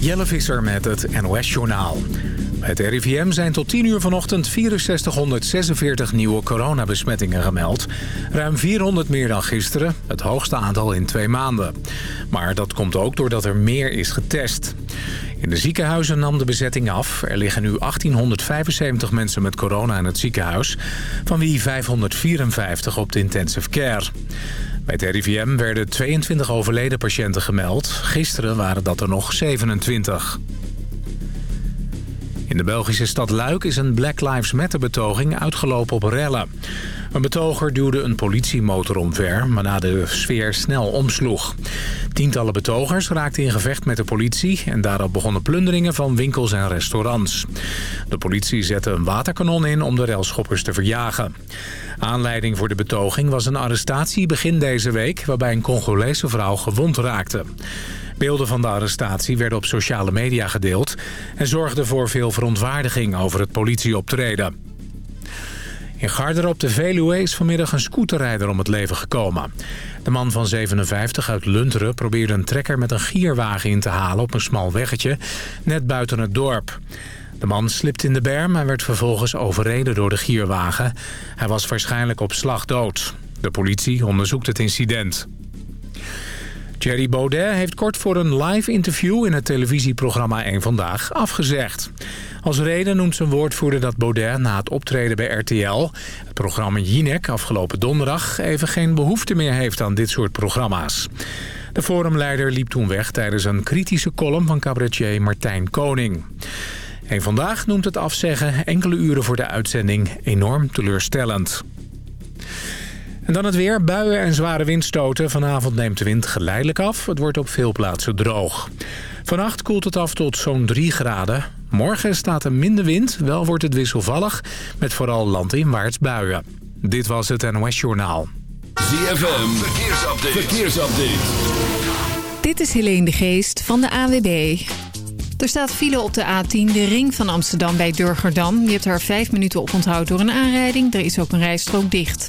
Jelle Visser met het NOS-journaal. Bij het RIVM zijn tot 10 uur vanochtend 6446 nieuwe coronabesmettingen gemeld. Ruim 400 meer dan gisteren, het hoogste aantal in twee maanden. Maar dat komt ook doordat er meer is getest. In de ziekenhuizen nam de bezetting af. Er liggen nu 1875 mensen met corona in het ziekenhuis... van wie 554 op de intensive care. Bij het RIVM werden 22 overleden patiënten gemeld. Gisteren waren dat er nog 27. In de Belgische stad Luik is een Black Lives Matter betoging uitgelopen op rellen. Een betoger duwde een politiemotor omver, maar na de sfeer snel omsloeg. Tientallen betogers raakten in gevecht met de politie... en daarop begonnen plunderingen van winkels en restaurants. De politie zette een waterkanon in om de relschoppers te verjagen. Aanleiding voor de betoging was een arrestatie begin deze week... waarbij een Congolese vrouw gewond raakte. Beelden van de arrestatie werden op sociale media gedeeld... en zorgden voor veel verontwaardiging over het politieoptreden. In Garderen op de Veluwe is vanmiddag een scooterrijder om het leven gekomen. De man van 57 uit Lunteren probeerde een trekker met een gierwagen in te halen... op een smal weggetje, net buiten het dorp. De man slipte in de berm en werd vervolgens overreden door de gierwagen. Hij was waarschijnlijk op slag dood. De politie onderzoekt het incident. Thierry Baudet heeft kort voor een live interview in het televisieprogramma 1 Vandaag afgezegd. Als reden noemt zijn woordvoerder dat Baudet na het optreden bij RTL... het programma Jinek afgelopen donderdag even geen behoefte meer heeft aan dit soort programma's. De forumleider liep toen weg tijdens een kritische column van cabaretier Martijn Koning. En vandaag noemt het afzeggen enkele uren voor de uitzending enorm teleurstellend. En dan het weer. Buien en zware windstoten. Vanavond neemt de wind geleidelijk af. Het wordt op veel plaatsen droog. Vannacht koelt het af tot zo'n 3 graden. Morgen staat er minder wind. Wel wordt het wisselvallig. Met vooral landinwaarts buien. Dit was het NOS Journaal. ZFM. Verkeersupdate. Verkeersupdate. Dit is Helene de Geest van de AWB. Er staat file op de A10, de ring van Amsterdam bij Durgerdam. Je hebt daar vijf minuten op onthoud door een aanrijding. Er is ook een rijstrook dicht.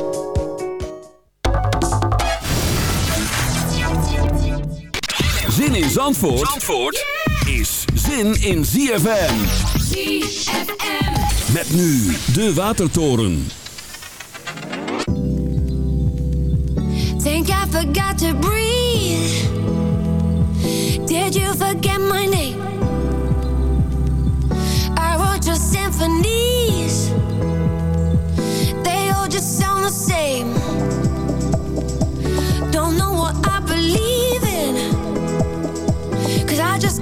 Zandvoort, Zandvoort is zin in ZFM. ZFM. Met nu de Watertoren. Think I forgot to breathe. Did you forget my name? I wrote your symphonies. They all just sound the same. Don't know what I believe in. Cause I just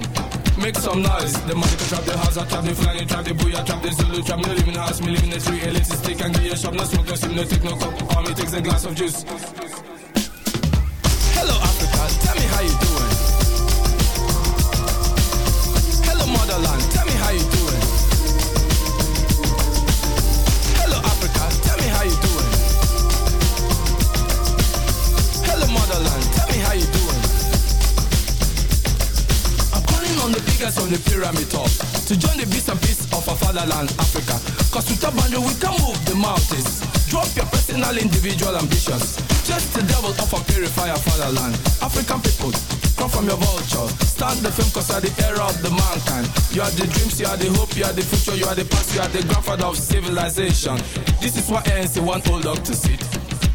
Make some noise. The magical trap, the house, I trap, the flying trap, the booyah trap, the Zulu trap. In the house, me live in the street. Elitist stick and you shop, no smoke, no steam, no take no cup. All me takes a glass of juice. Calling on the pyramid top to join the beast and peace of our fatherland, Africa. Cause with a boundary we can move the mountains. Drop your personal, individual ambitions. Just the devil of a purifier fatherland. African people, come from your vulture. Start the film cause you are the era of the mankind. You are the dreams, you are the hope, you are the future, you are the past, you are the grandfather of civilization. This is why ANC want old dog to sit.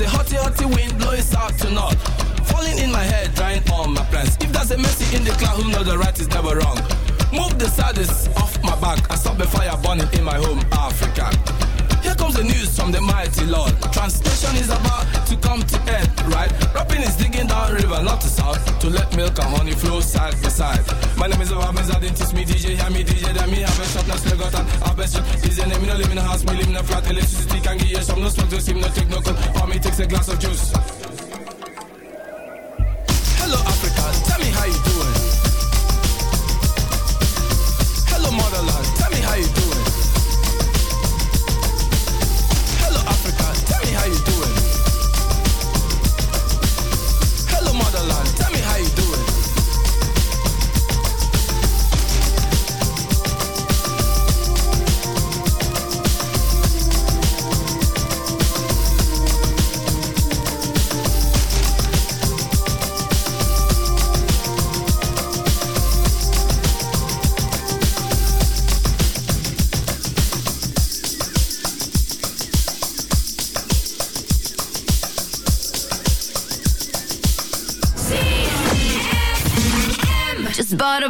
a hotty, hotty wind blowing south to north. Falling in my head, drying all my plans. If there's a mercy in the cloud, who knows the right is never wrong. Move the saddest off my back and stop the fire burning in my home, Africa. Here comes the news from the mighty Lord. Translation is about to come to right? Rapping is digging down river, not to south, to let milk and honey flow side by side. My name is Obamiz, I didn't teach me DJ, hear me DJ, then me have a shop, now still got an have a shop. Is name, me no live in a house, me live in a flat, electricity can give you some, no smoke, no steam, no take no cold, or me takes a glass of juice.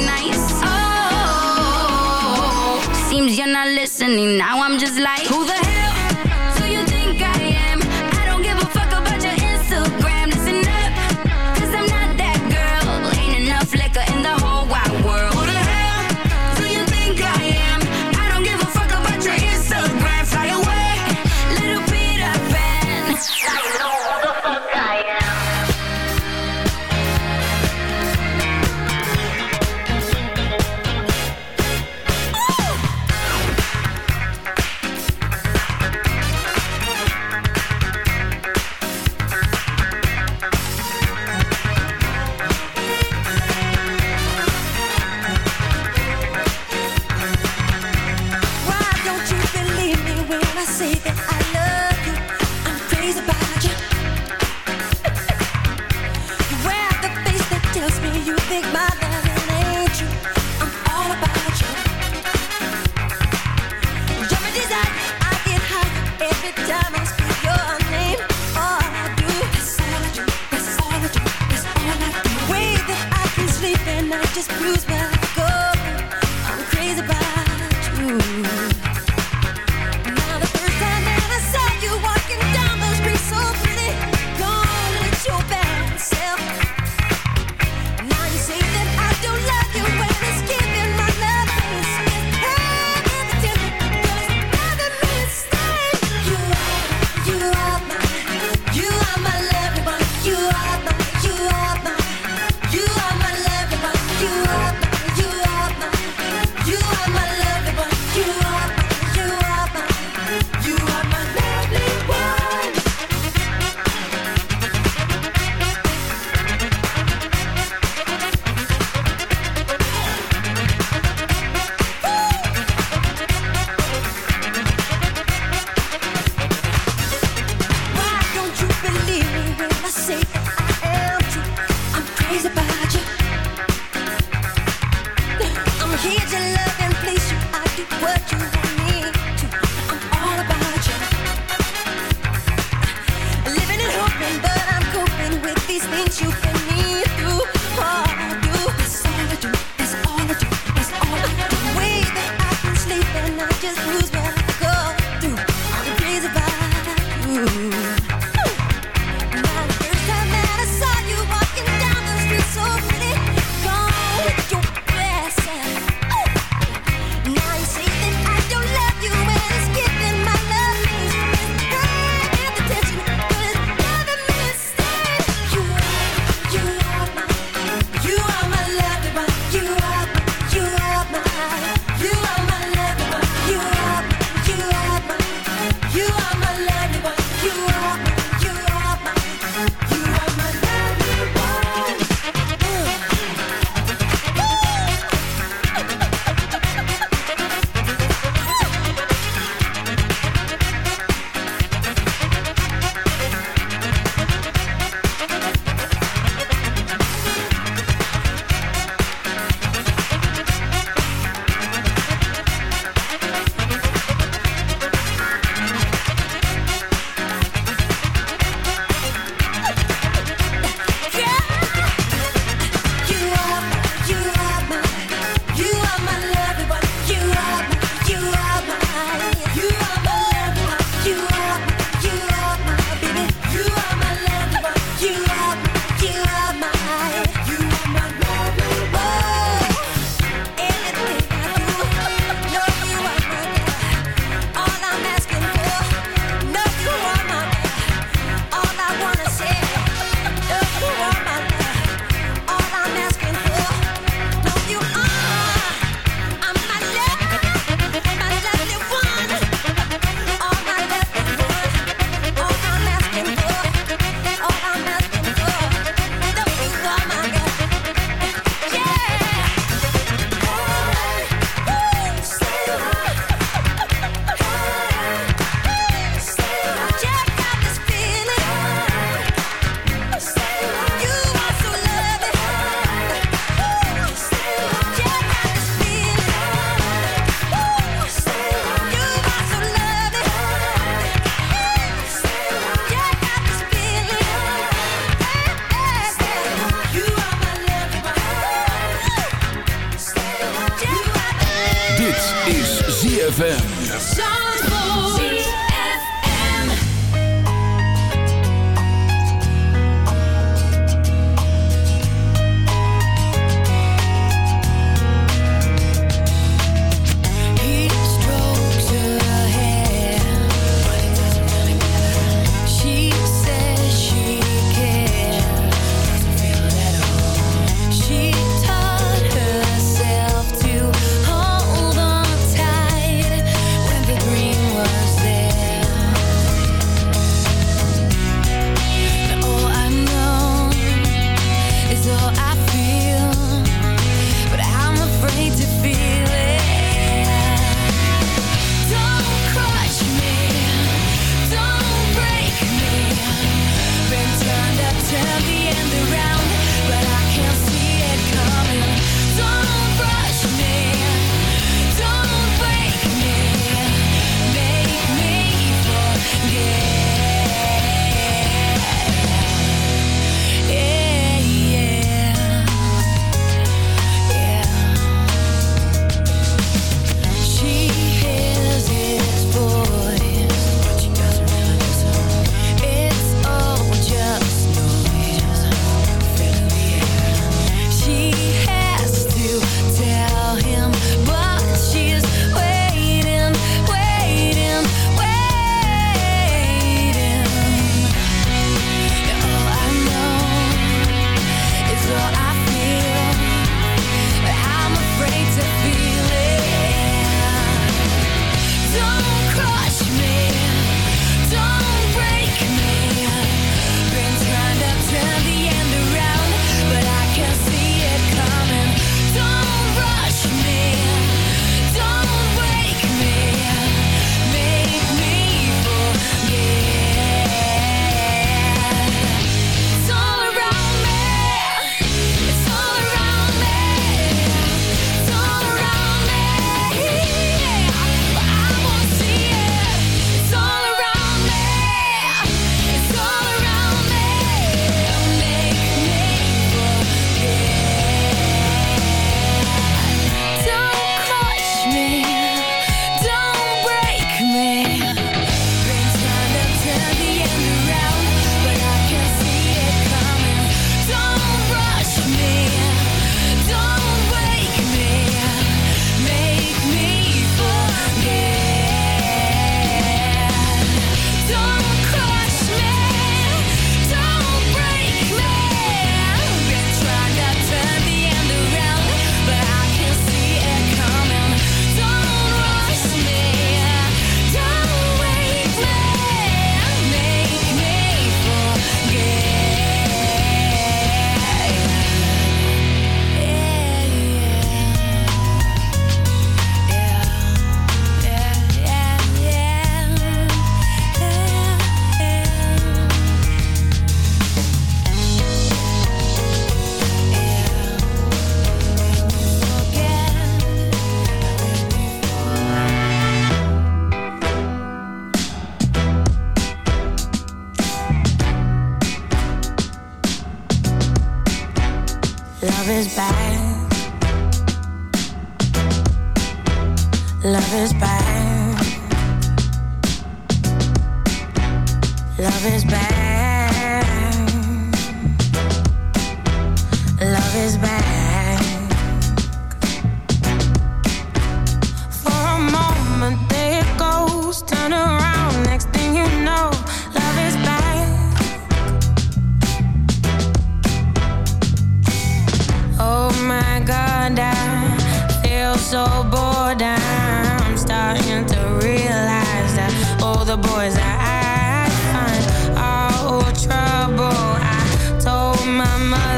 nice. Oh, seems you're not listening. Now I'm just like, who the hell?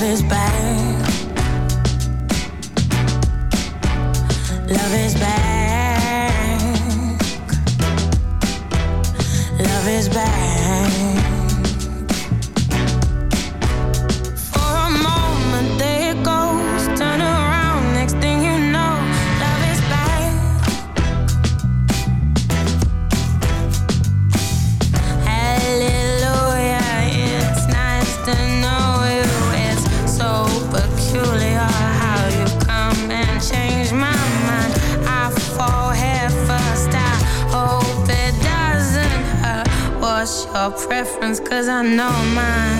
love is back. Cause I know mine,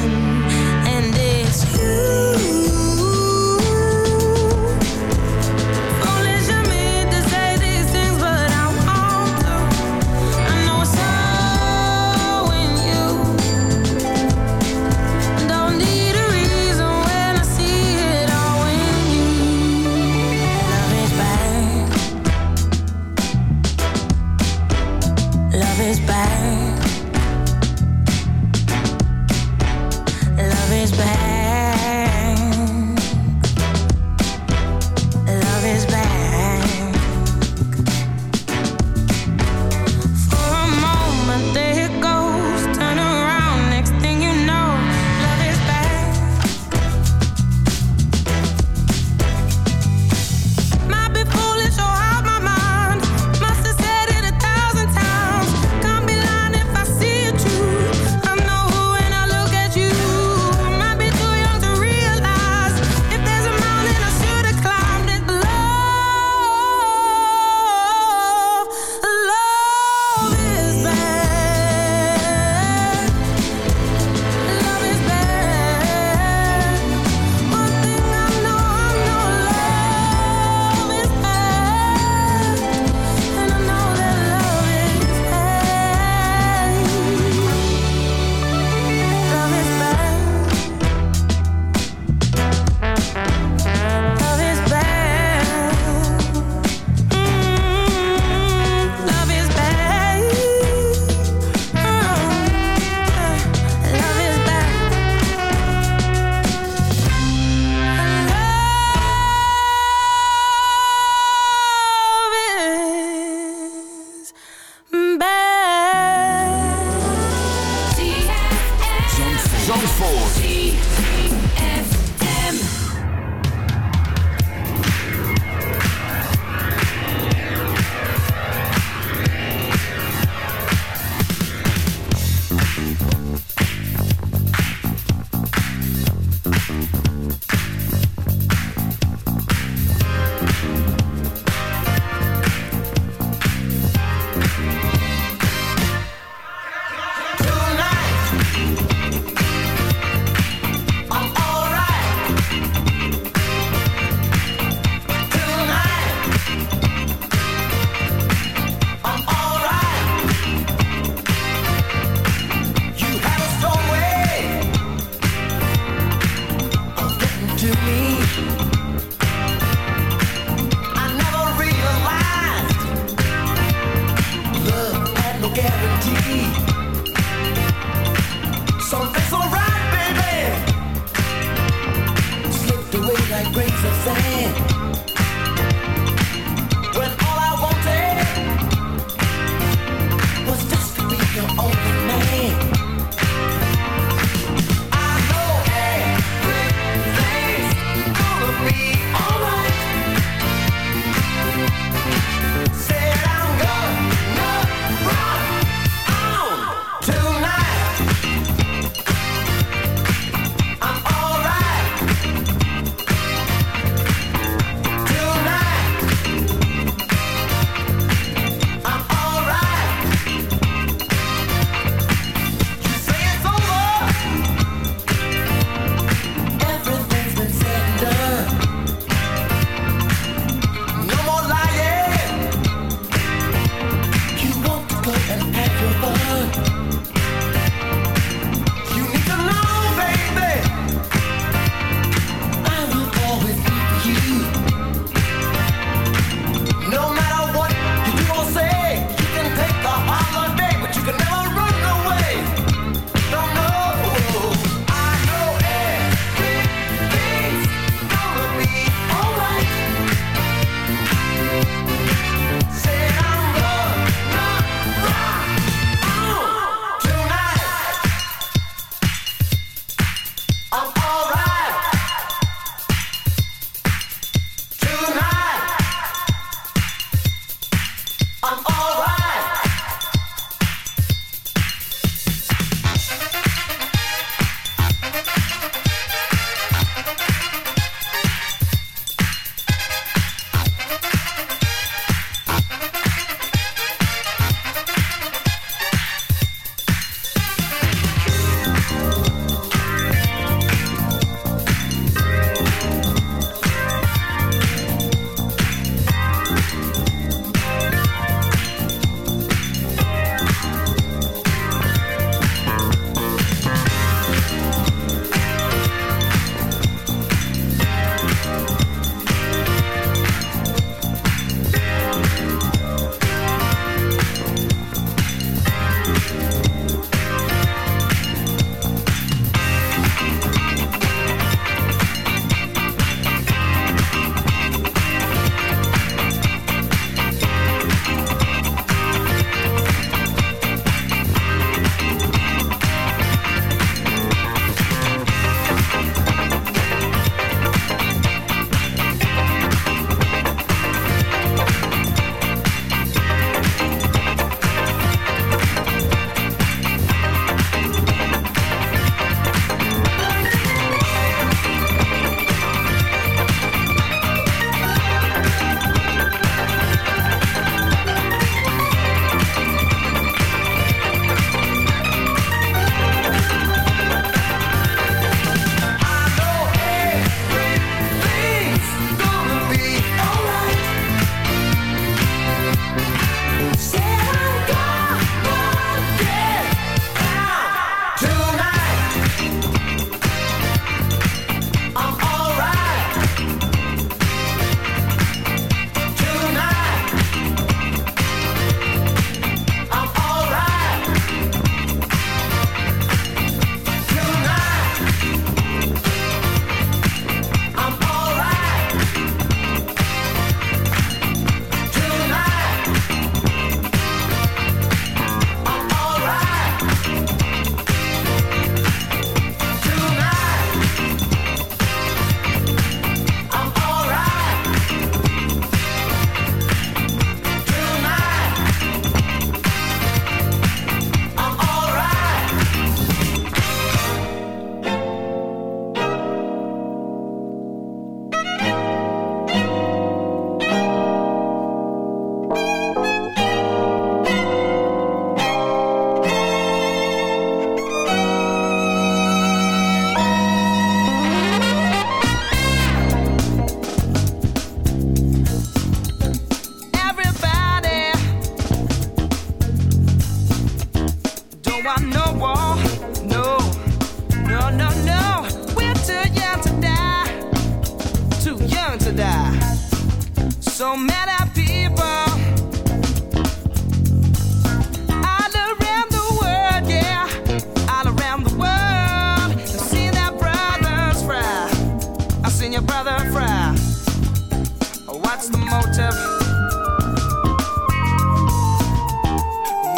relative.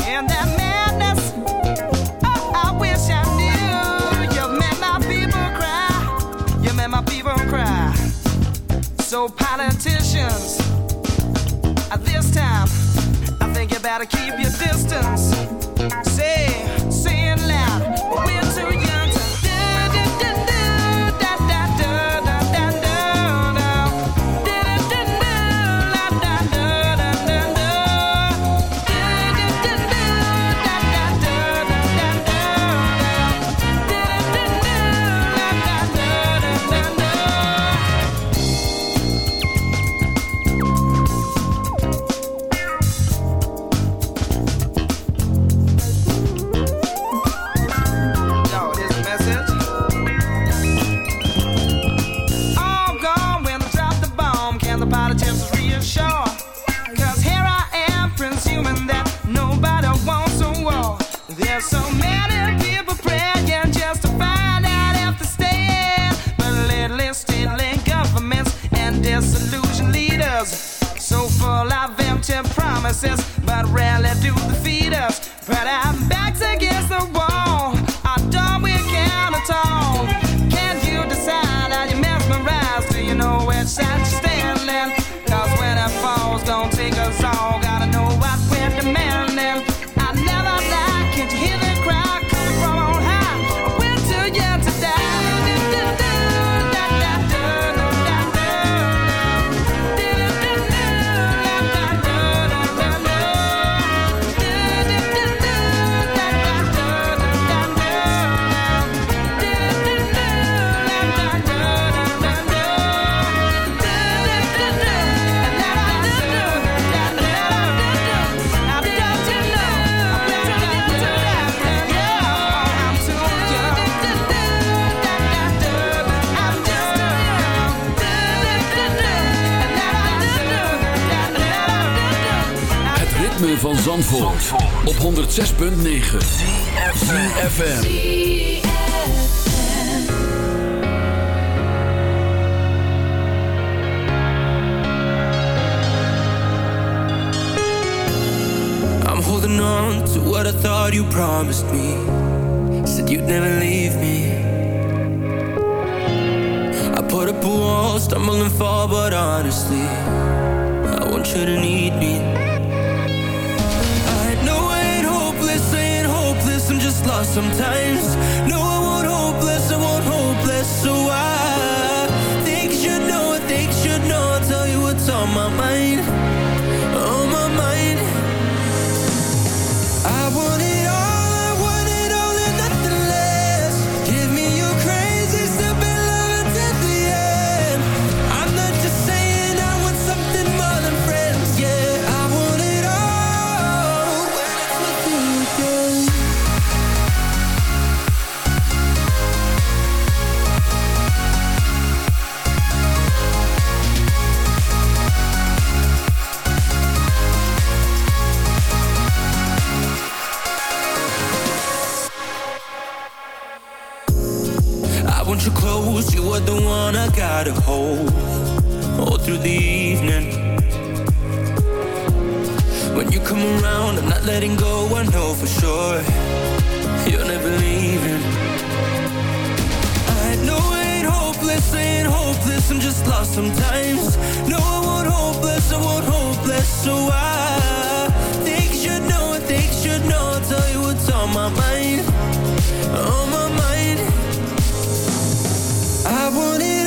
And that madness, oh, I wish I knew. You made my people cry. You made my people cry. So, politicians, at this time, I think you better keep your distance. Say, Zandvoort, Zandvoort. op 106.9 CFFM I'm holding on to what I thought you promised me. Said you'd never leave me. I put up a wall, stumble and fall, but honestly I want you to need me. lost sometimes. No one I gotta hold all through the evening. When you come around, I'm not letting go, I know for sure you're never leaving. I know it ain't hopeless, ain't hopeless, I'm just lost sometimes. No, I won't hopeless, I won't hopeless, so I think you should know, I think you should know, I'll tell you what's on my mind, on my mind. I want it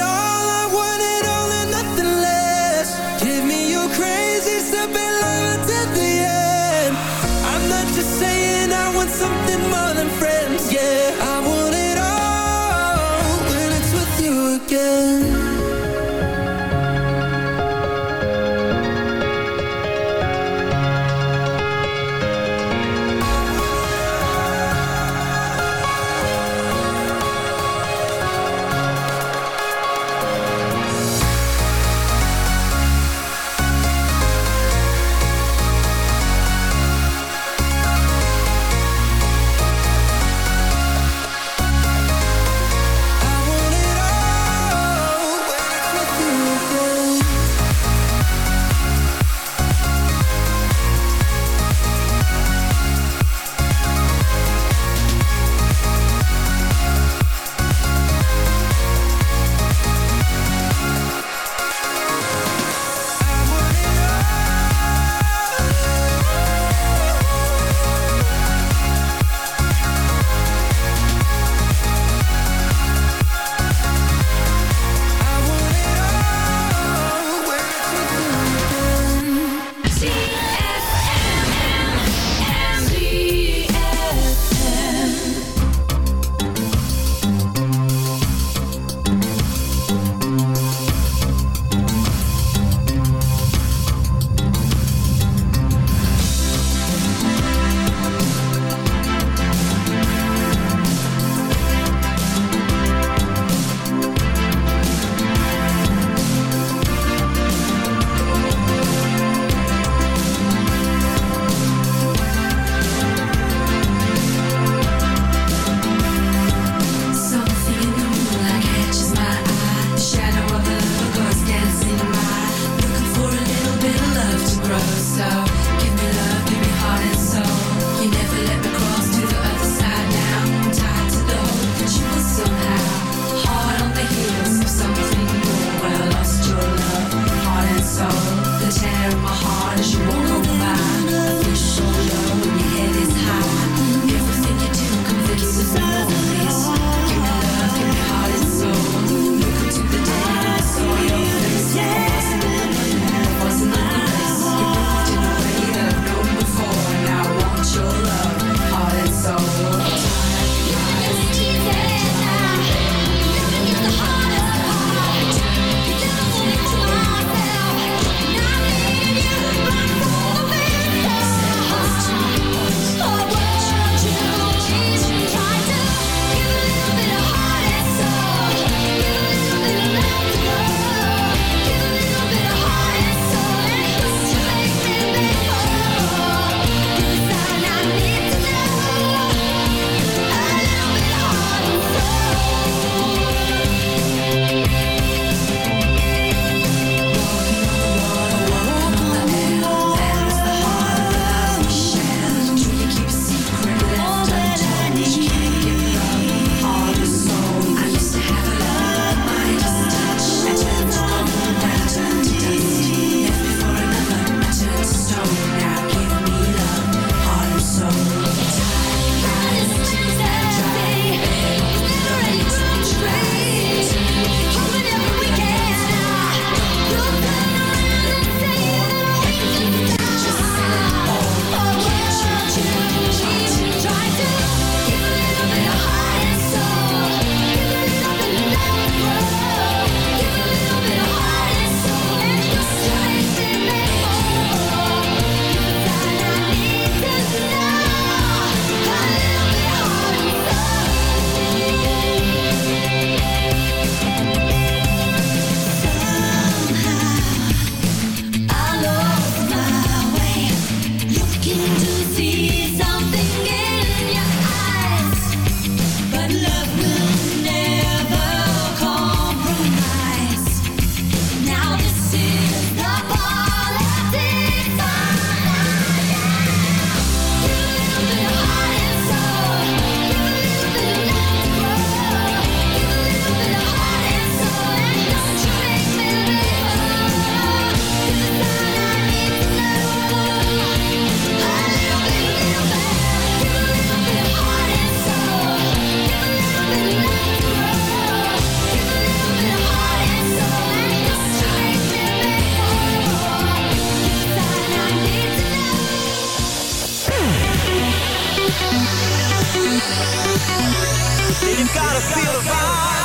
You gotta feel the vibe.